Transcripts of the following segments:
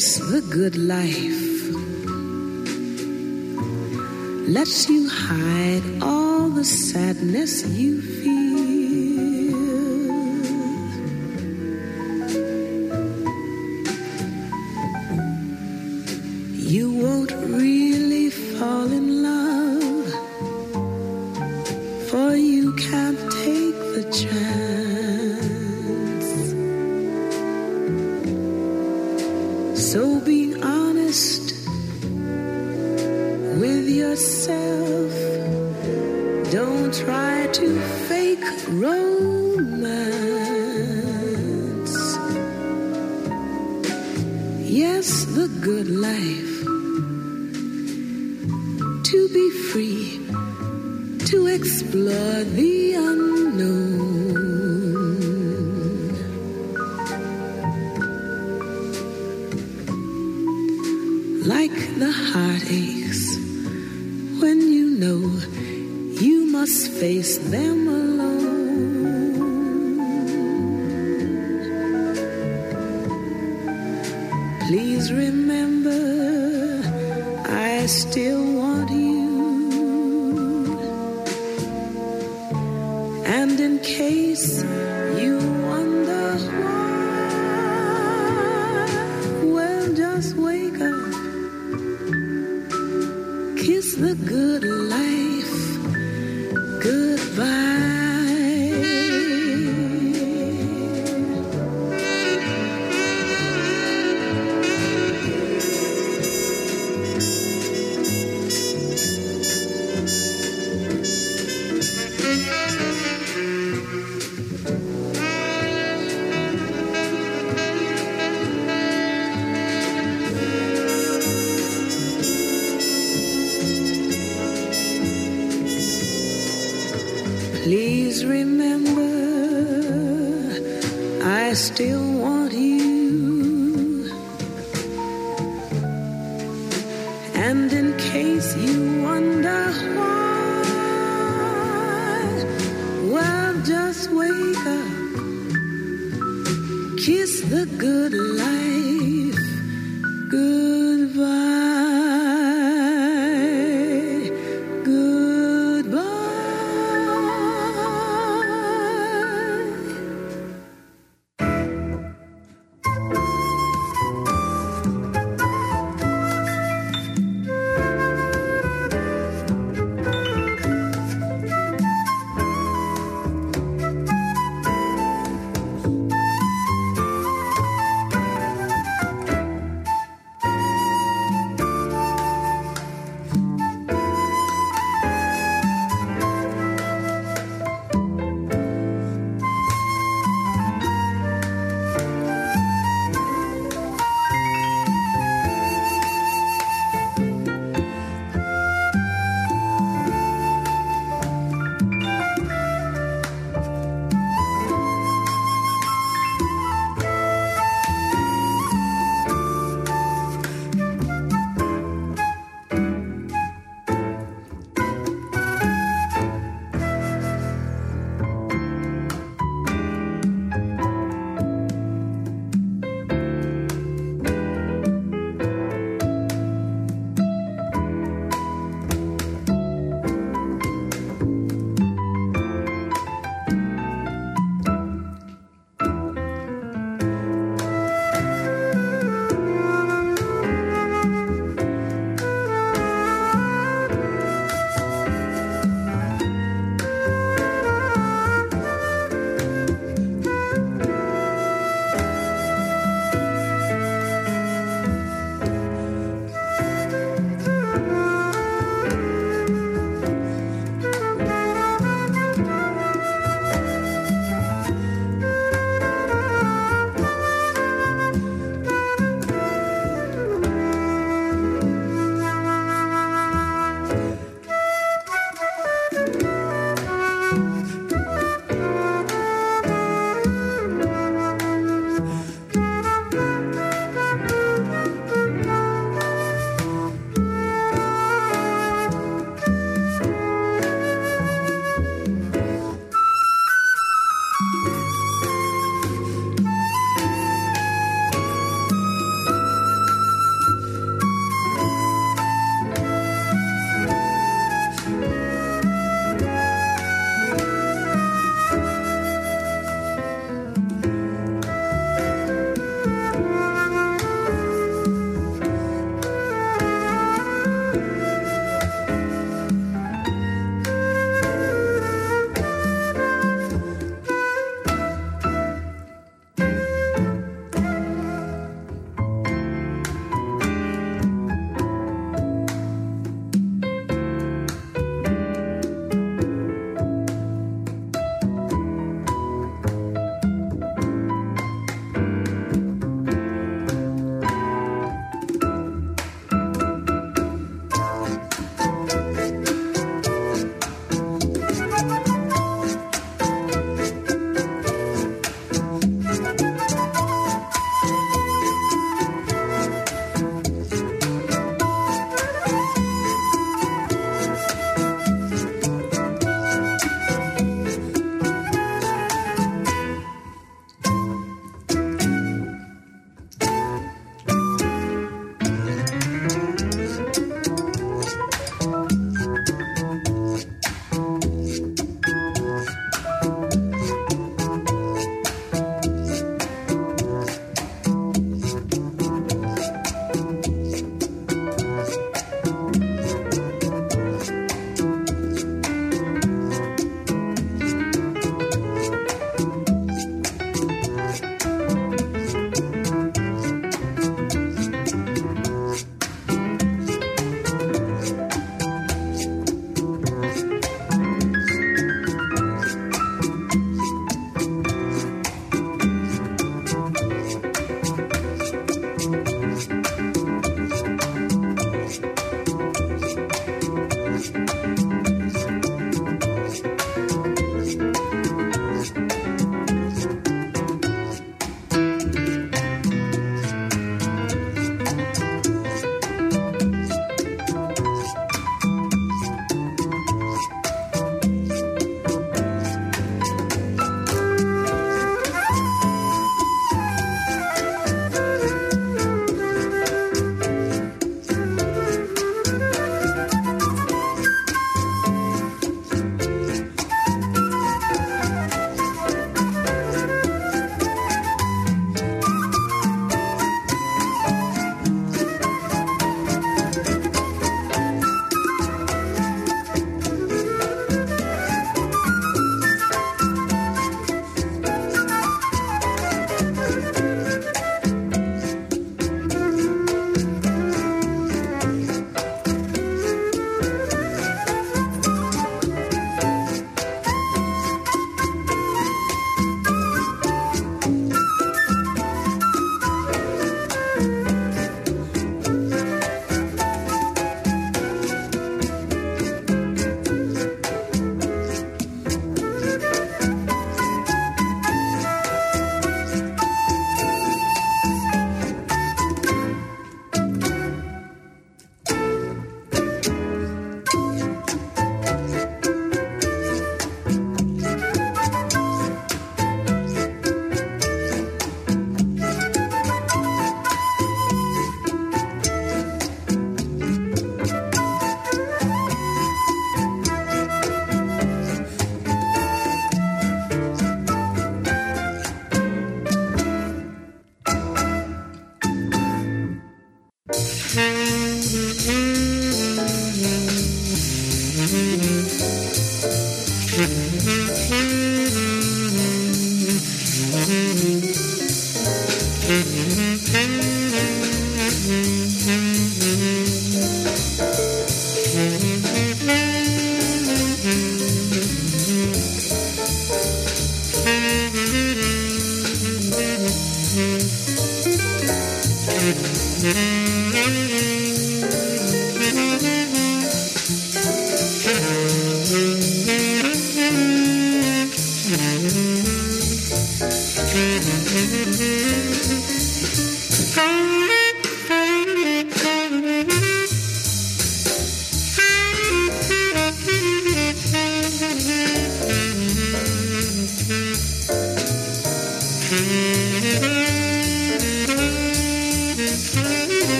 The good life. Lets you hide all the sadness you to fake romance. Yes, the good life. To be free, to explore the unknown. Like the heartaches must face them. Good life goodbye.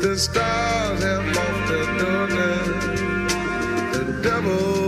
The stars have lost their daughter, the double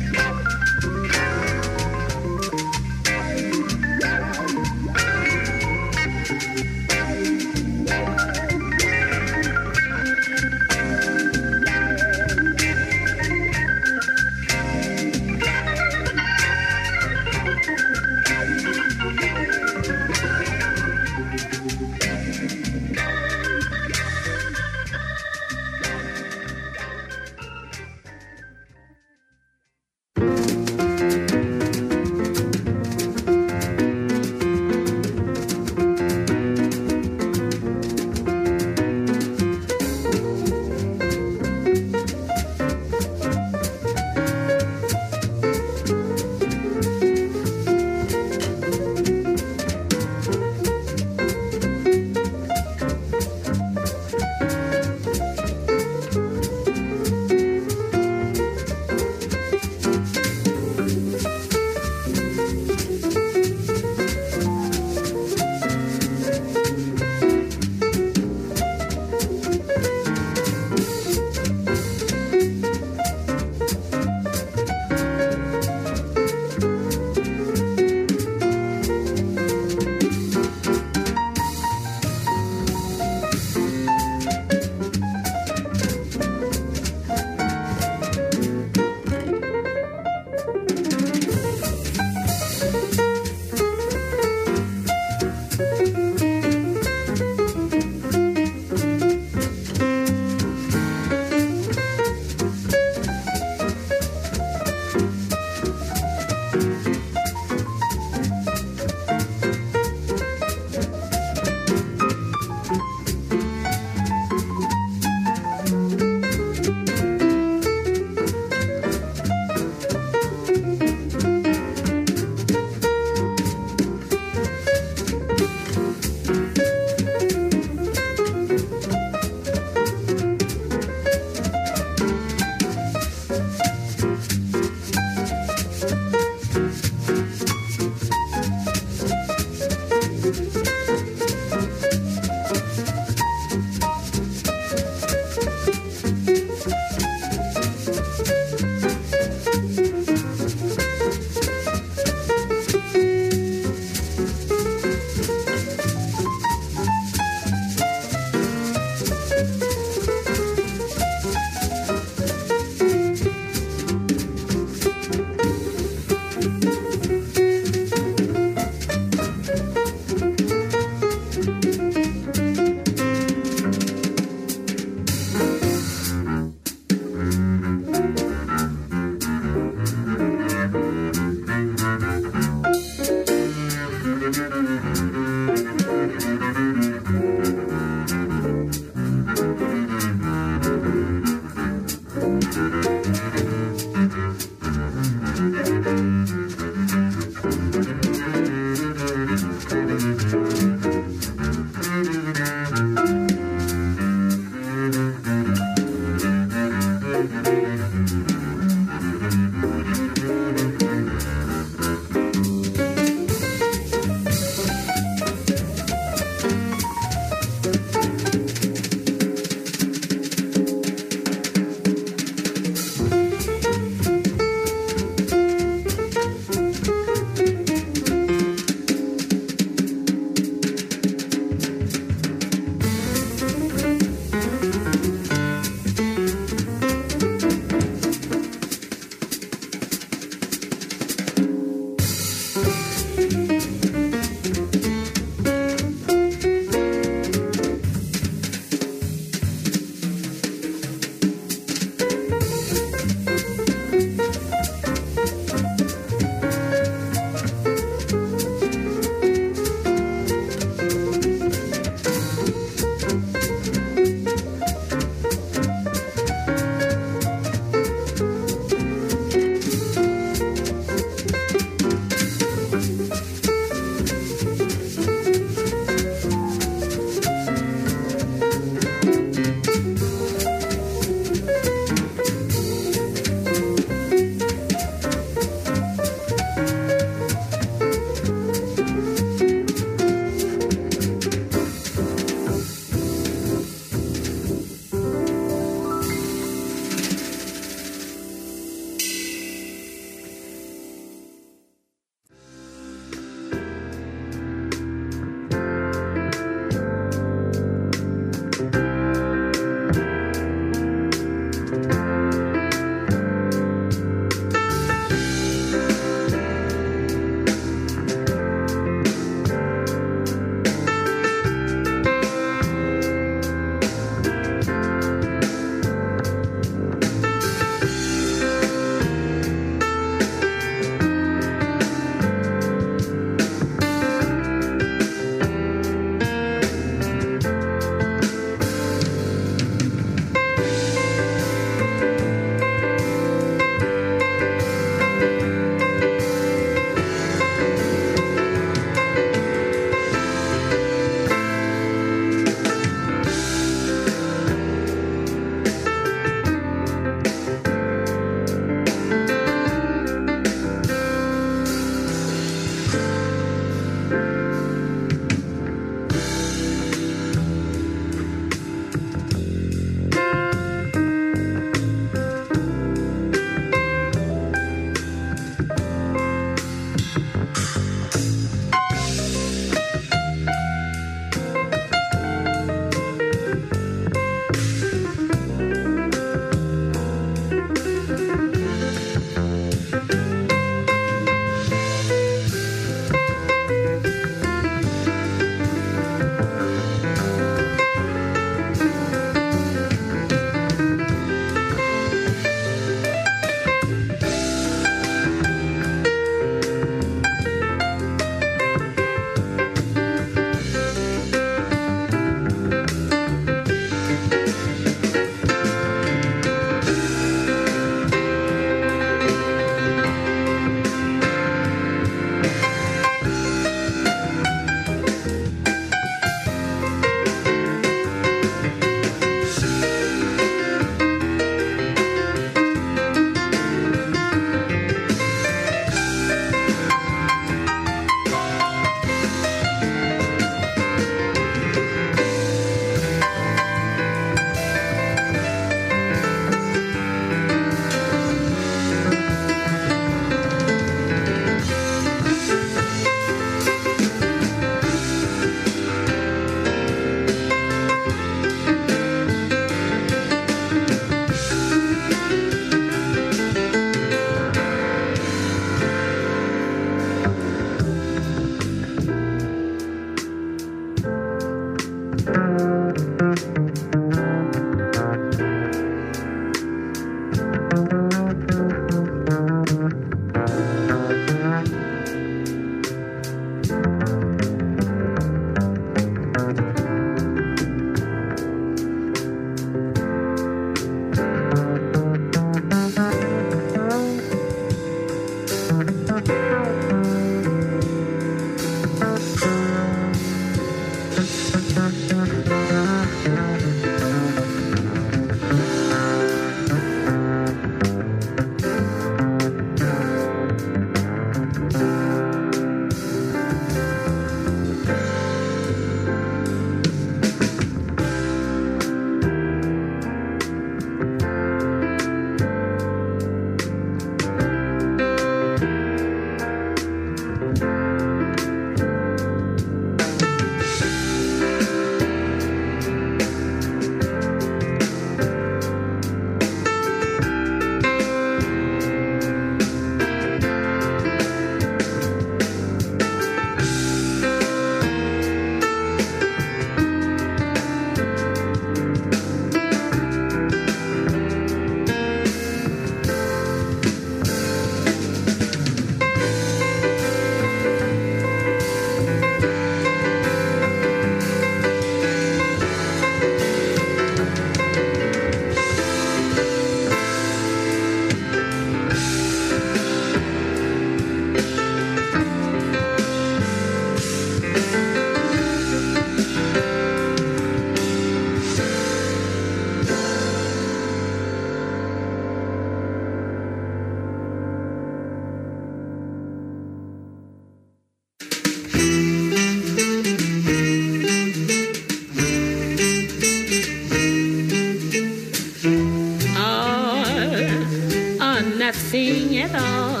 nothing at all.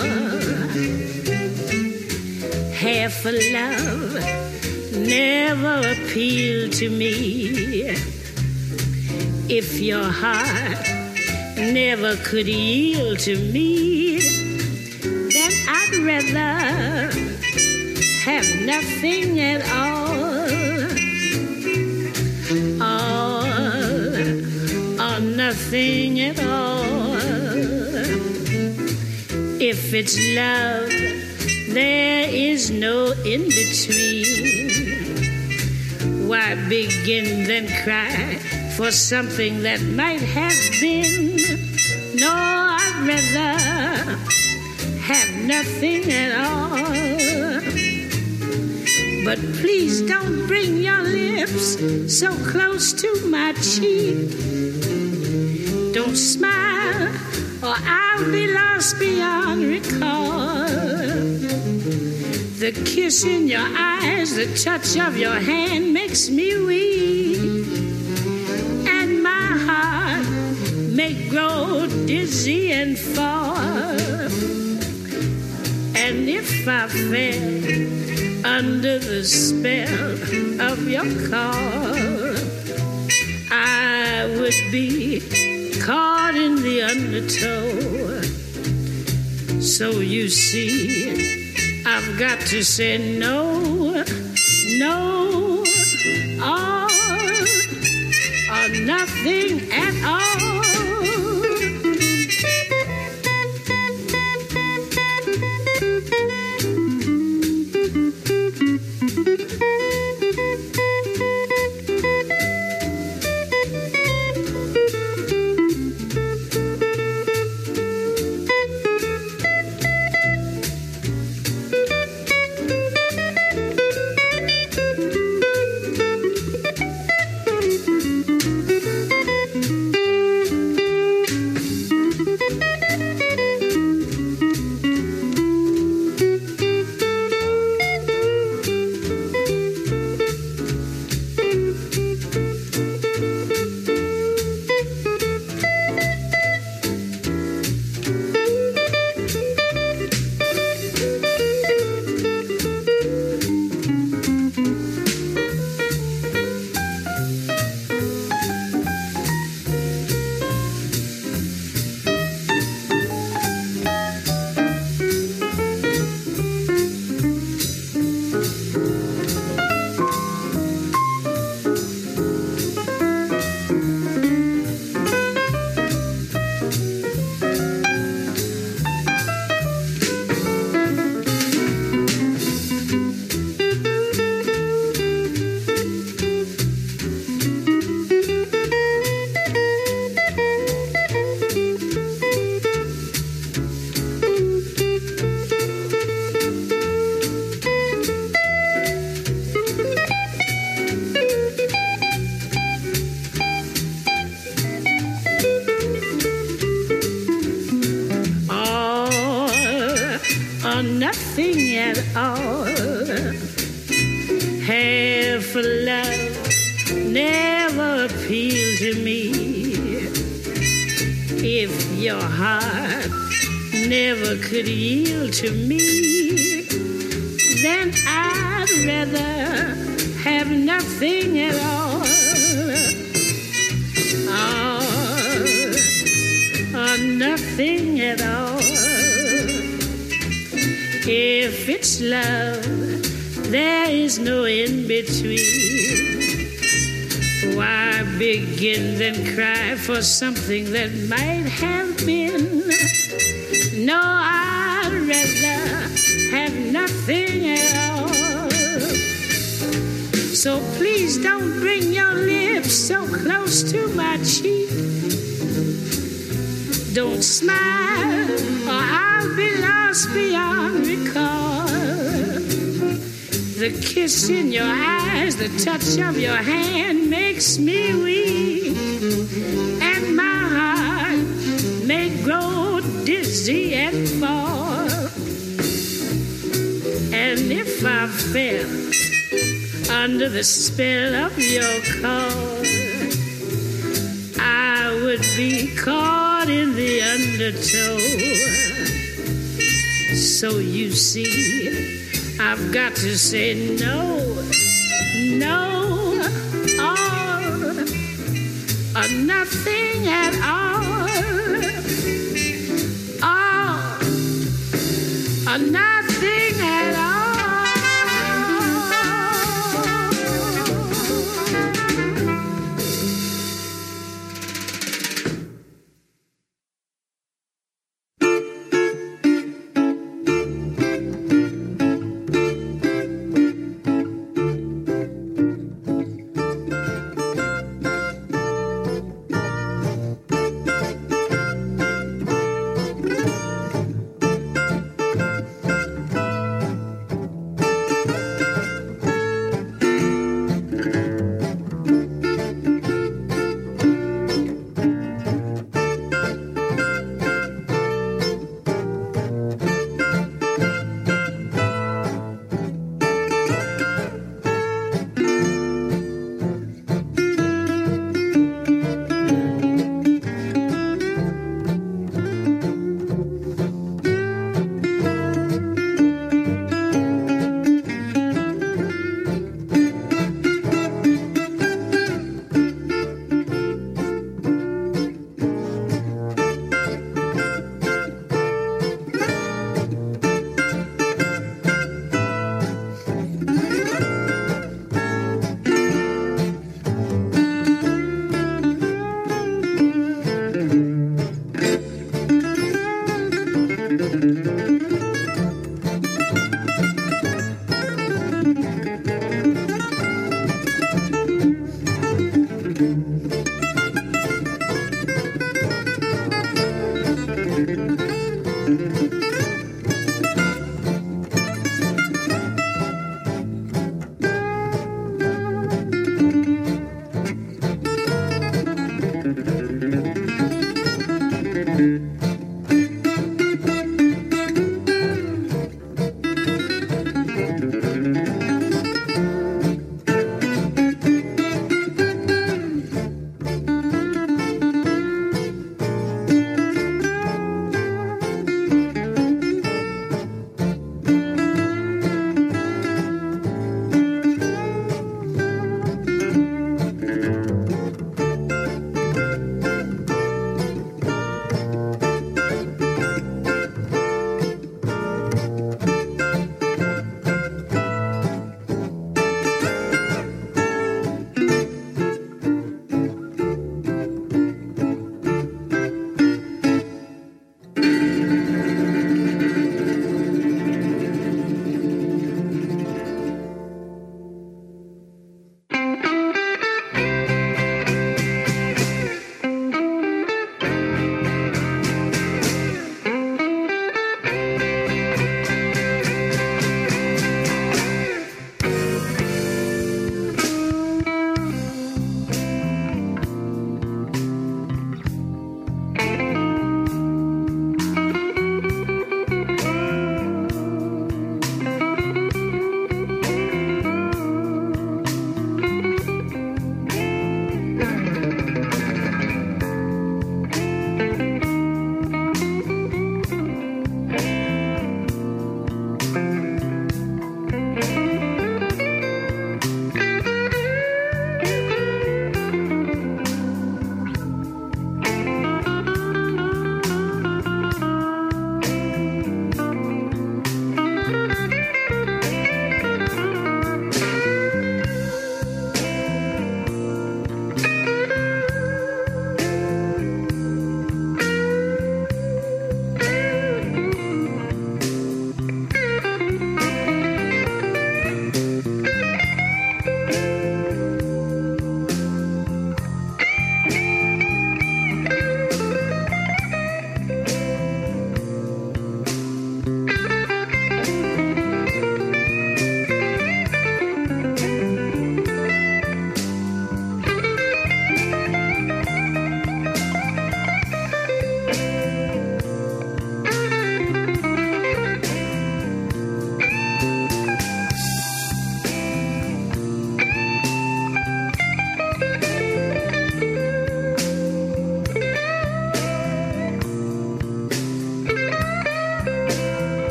Half a love never appealed to me. If your heart never could yield to me, then I'd rather have nothing at all. All or nothing at all. If it's love, there is no in between. Why begin then cry for something that might have been? No, I'd rather have nothing at all. But please don't bring your lips so close to my cheek. Don't smile, or I'll be lost beyond recall. The kiss in your eyes, the touch of your hand makes me weak. And my heart may grow dizzy and fall. And if I fell under the spell of your call, I would be caught in the undertow. So you see, I've got to say no, no, or, or nothing at all. If your heart never could yield to me, then I'd rather have nothing at all. Or, or nothing at all. If it's love, there is no in between. Why begin then cry for something that might have been? No, I'd rather have nothing at all. So please don't bring your lips so close to my cheek. Don't smile, or I'll be lost beyond recall. The kiss in your eyes, the touch of your hand makes me weak, and my heart may grow dizzy and fall. And if I fell under the spell of your call, I would be caught in the undertow. So you see, I've got to say no, no, or, or nothing at all. Or, or nothing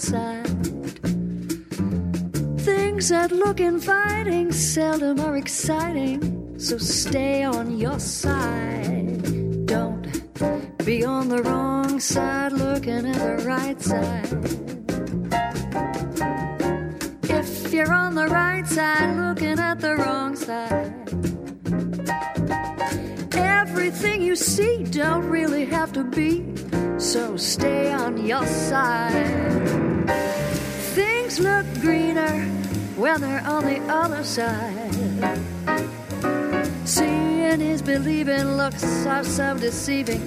outside. Things that look inviting seldom are exciting, so stay on your side. The other side. Seeing is believing looks are so deceiving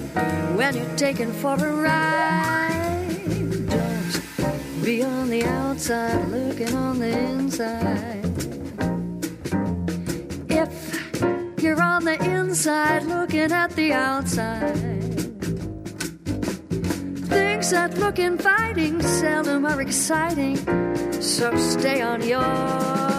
when you're taken for a ride. Don't be on the outside looking on the inside. If you're on the inside looking at the outside. Things that look inviting seldom are exciting, so stay on your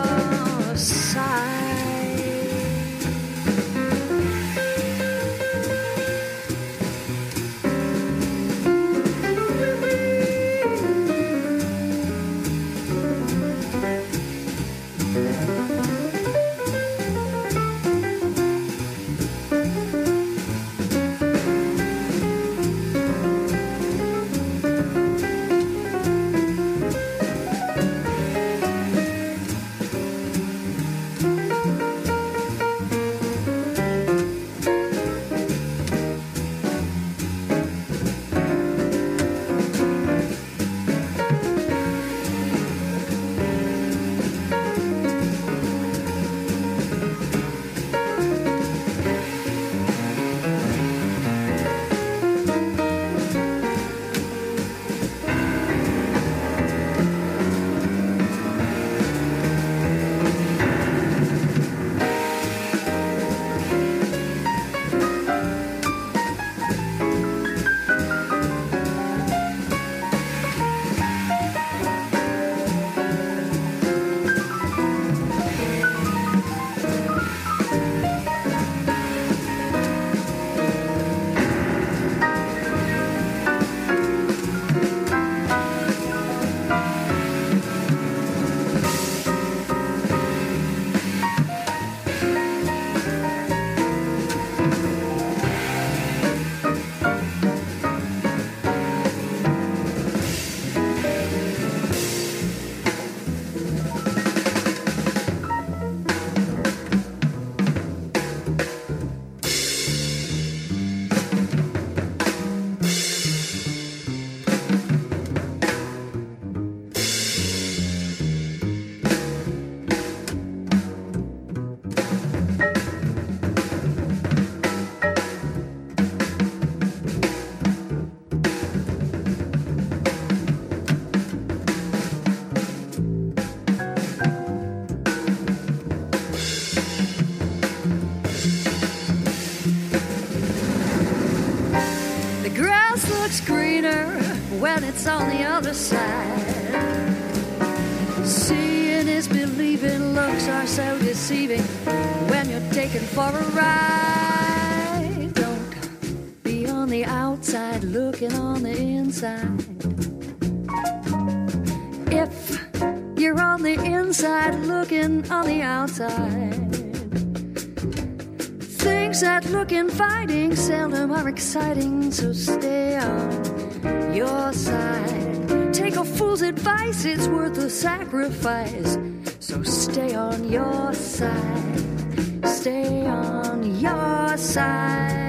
on the other side. Seeing is believing, looks are so deceiving when you're taken for a ride. Don't be on the outside looking on the inside. If you're on the inside looking on the outside. Things that look inviting seldom are exciting, so stay on your side. Take a fool's advice, it's worth the sacrifice. So stay on your side. Stay on your side.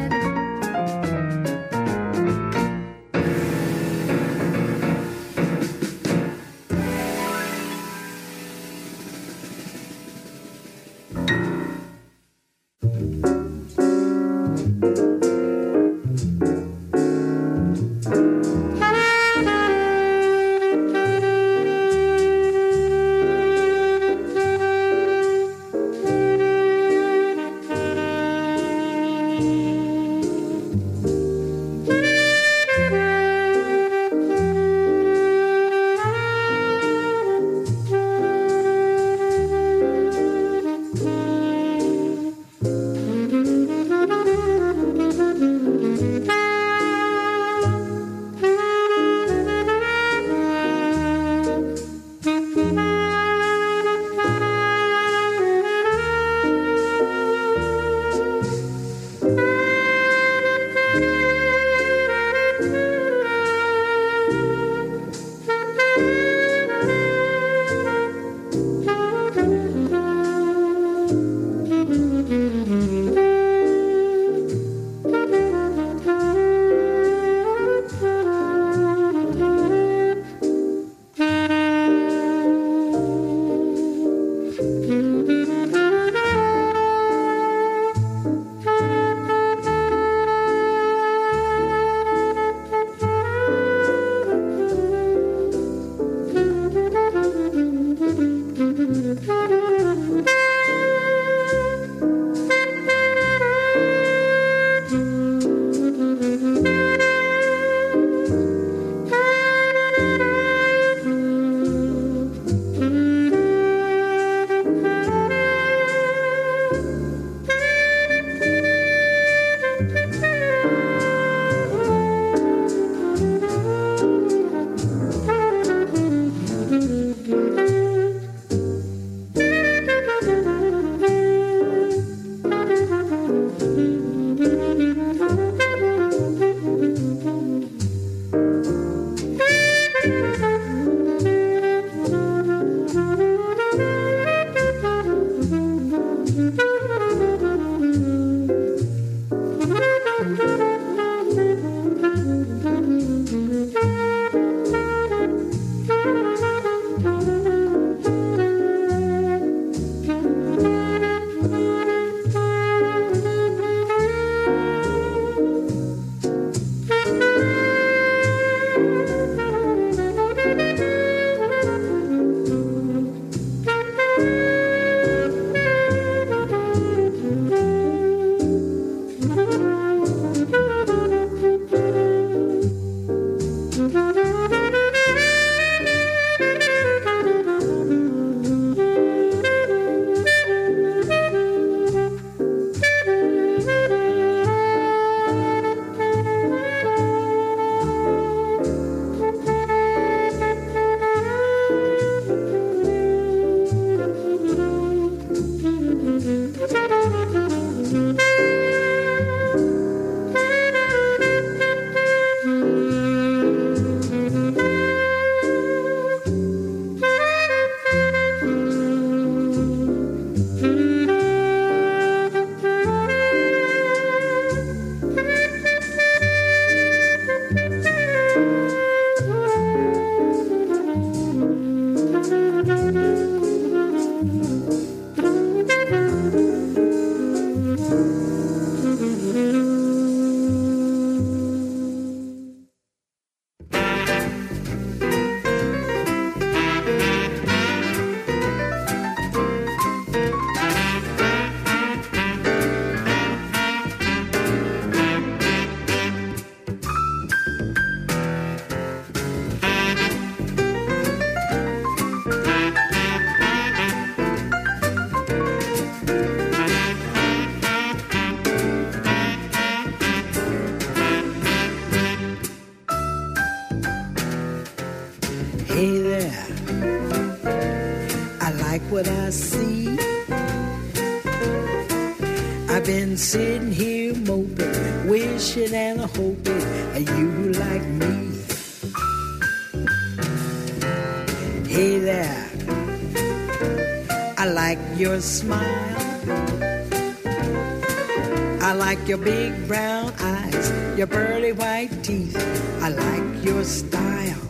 Your big brown eyes, your pearly white teeth. I like your style.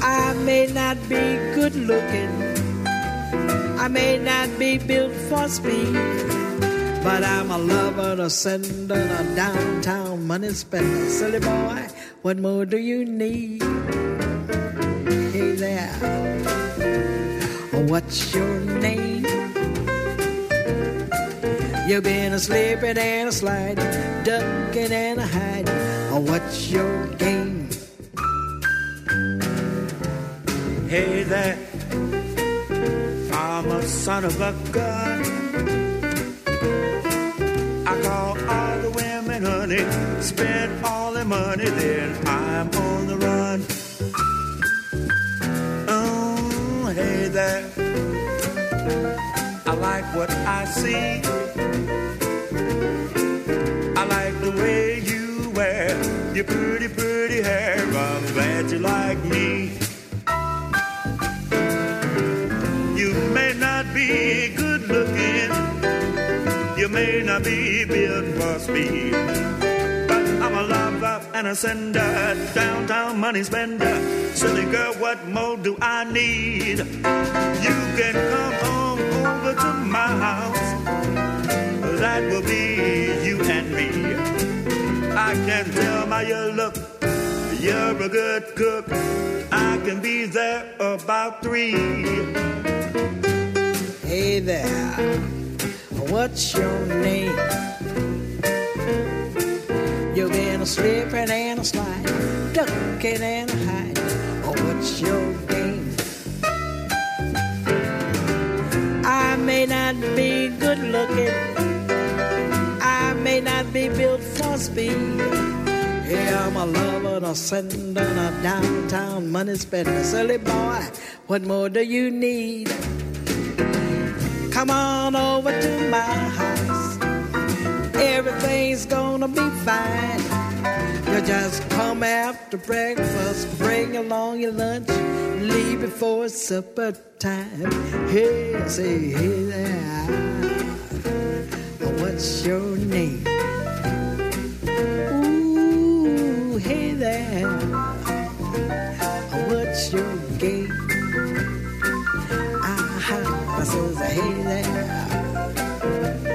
I may not be good looking, I may not be built for speed, but I'm a lover, a sender, a downtown money spender. Silly boy, what more do you need? Hey there. What's your name? You've been a slipping and a sliding, ducking and a hiding. Oh, what's your game? Hey there, I'm a son of a gun. I call all the women honey, spend all their money, then I'm on pretty, pretty hair. I'm glad you like me. You may not be good looking, you may not be built for speed. But I'm a lover and a sender, downtown money spender. Silly girl, what more do I need? You can come home over to my house. That will be you and me. I can tell by your look, you're a good cook. I can be there about three. Hey there, what's your name? You've been a slipping and a sliding, ducking and a hiding. Oh, what's your game? I may not be good looking. I may not be built for speed. Yeah, I'm a lover, a sender, a downtown money spender. Silly boy, what more do you need? Come on over to my house. Everything's gonna be fine. You just come after breakfast, bring along your lunch leave before supper time. Hey, say, hey there, what's your name? What's your game? I, I says, hey there.